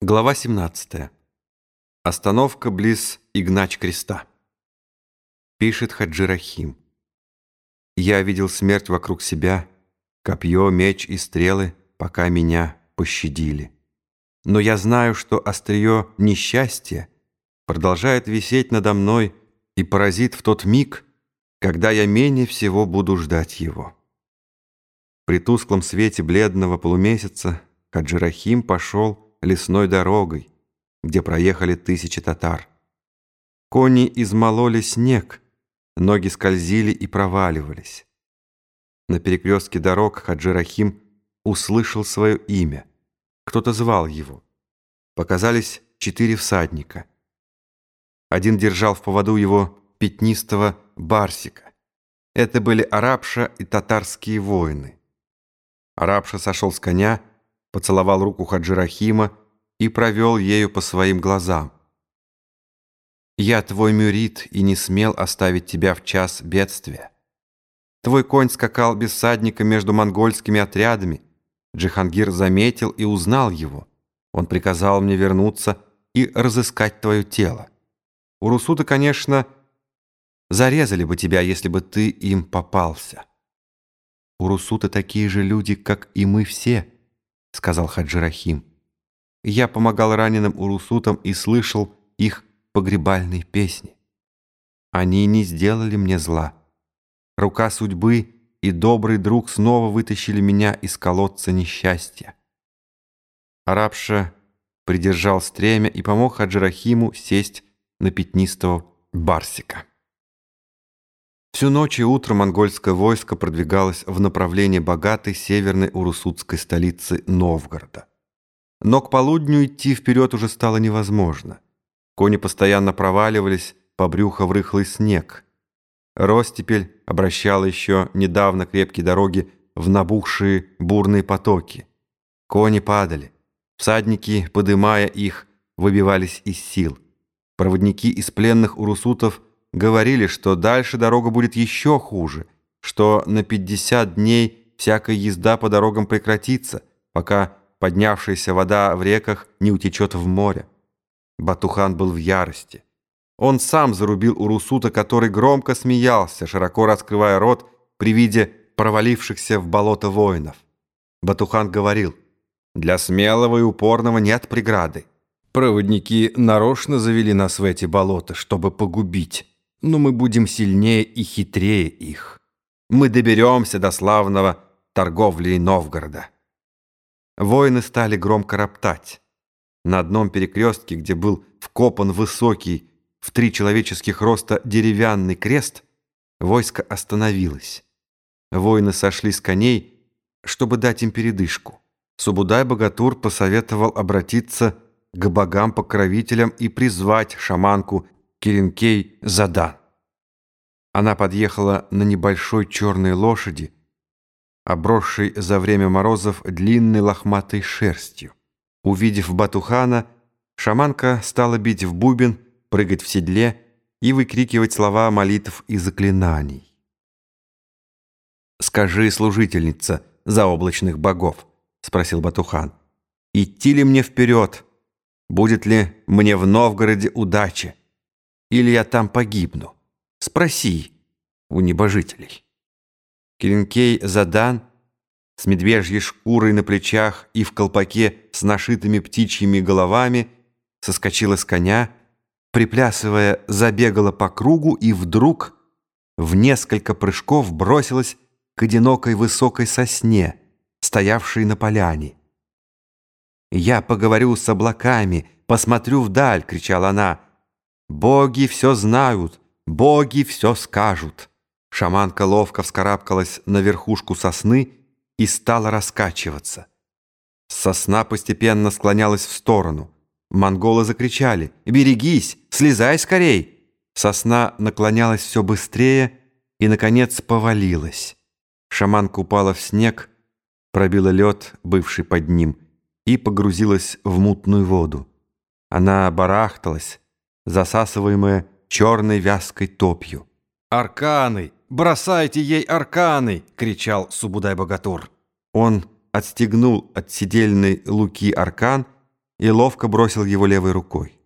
Глава 17. Остановка близ Игнач-креста. Пишет Хаджи Рахим. Я видел смерть вокруг себя, копье, меч и стрелы, пока меня пощадили. Но я знаю, что острие несчастья продолжает висеть надо мной и поразит в тот миг, когда я менее всего буду ждать его. При тусклом свете бледного полумесяца Хаджи Рахим пошел лесной дорогой, где проехали тысячи татар. Кони измололи снег, ноги скользили и проваливались. На перекрестке дорог Хаджи Рахим услышал свое имя. Кто-то звал его. Показались четыре всадника. Один держал в поводу его пятнистого барсика. Это были арабша и татарские воины. Арабша сошел с коня поцеловал руку Хаджирахима и провел ею по своим глазам. «Я твой мюрит и не смел оставить тебя в час бедствия. Твой конь скакал без всадника между монгольскими отрядами. Джихангир заметил и узнал его. Он приказал мне вернуться и разыскать твое тело. У Русута, конечно, зарезали бы тебя, если бы ты им попался. У Русута такие же люди, как и мы все» сказал Хаджи Рахим. Я помогал раненым урусутам и слышал их погребальные песни. Они не сделали мне зла. Рука судьбы и добрый друг снова вытащили меня из колодца несчастья. Арабша придержал стремя и помог Хаджирахиму сесть на пятнистого барсика. Всю ночь и утро монгольское войско продвигалось в направлении богатой северной урусутской столицы Новгорода. Но к полудню идти вперед уже стало невозможно. Кони постоянно проваливались по брюхо в рыхлый снег. Ростепель обращала еще недавно крепкие дороги в набухшие бурные потоки. Кони падали. Всадники, подымая их, выбивались из сил. Проводники из пленных урусутов – говорили, что дальше дорога будет еще хуже, что на 50 дней всякая езда по дорогам прекратится, пока поднявшаяся вода в реках не утечет в море. Батухан был в ярости. Он сам зарубил Урусута, который громко смеялся, широко раскрывая рот при виде провалившихся в болото воинов. Батухан говорил, «Для смелого и упорного нет преграды. Проводники нарочно завели нас в эти болота, чтобы погубить но мы будем сильнее и хитрее их. Мы доберемся до славного торговли Новгорода. Воины стали громко роптать. На одном перекрестке, где был вкопан высокий в три человеческих роста деревянный крест, войско остановилось. Воины сошли с коней, чтобы дать им передышку. Субудай-богатур посоветовал обратиться к богам-покровителям и призвать шаманку Керенкей Задан. Она подъехала на небольшой черной лошади, обросшей за время морозов длинной лохматой шерстью. Увидев Батухана, шаманка стала бить в бубен, прыгать в седле и выкрикивать слова молитв и заклинаний. «Скажи, служительница заоблачных богов», — спросил Батухан, — «идти ли мне вперед? Будет ли мне в Новгороде удача?» Или я там погибну? Спроси у небожителей». Керенкей Задан с медвежьей шкурой на плечах и в колпаке с нашитыми птичьими головами соскочила с коня, приплясывая, забегала по кругу и вдруг в несколько прыжков бросилась к одинокой высокой сосне, стоявшей на поляне. «Я поговорю с облаками, посмотрю вдаль!» — кричала она — Боги все знают, боги все скажут. Шаманка ловко вскарабкалась на верхушку сосны и стала раскачиваться. Сосна постепенно склонялась в сторону. Монголы закричали «Берегись! Слезай скорей!» Сосна наклонялась все быстрее и, наконец, повалилась. Шаманка упала в снег, пробила лед, бывший под ним, и погрузилась в мутную воду. Она барахталась, засасываемая черной вязкой топью. «Арканы! Бросайте ей арканы!» — кричал Субудай-богатур. Он отстегнул от седельной луки аркан и ловко бросил его левой рукой.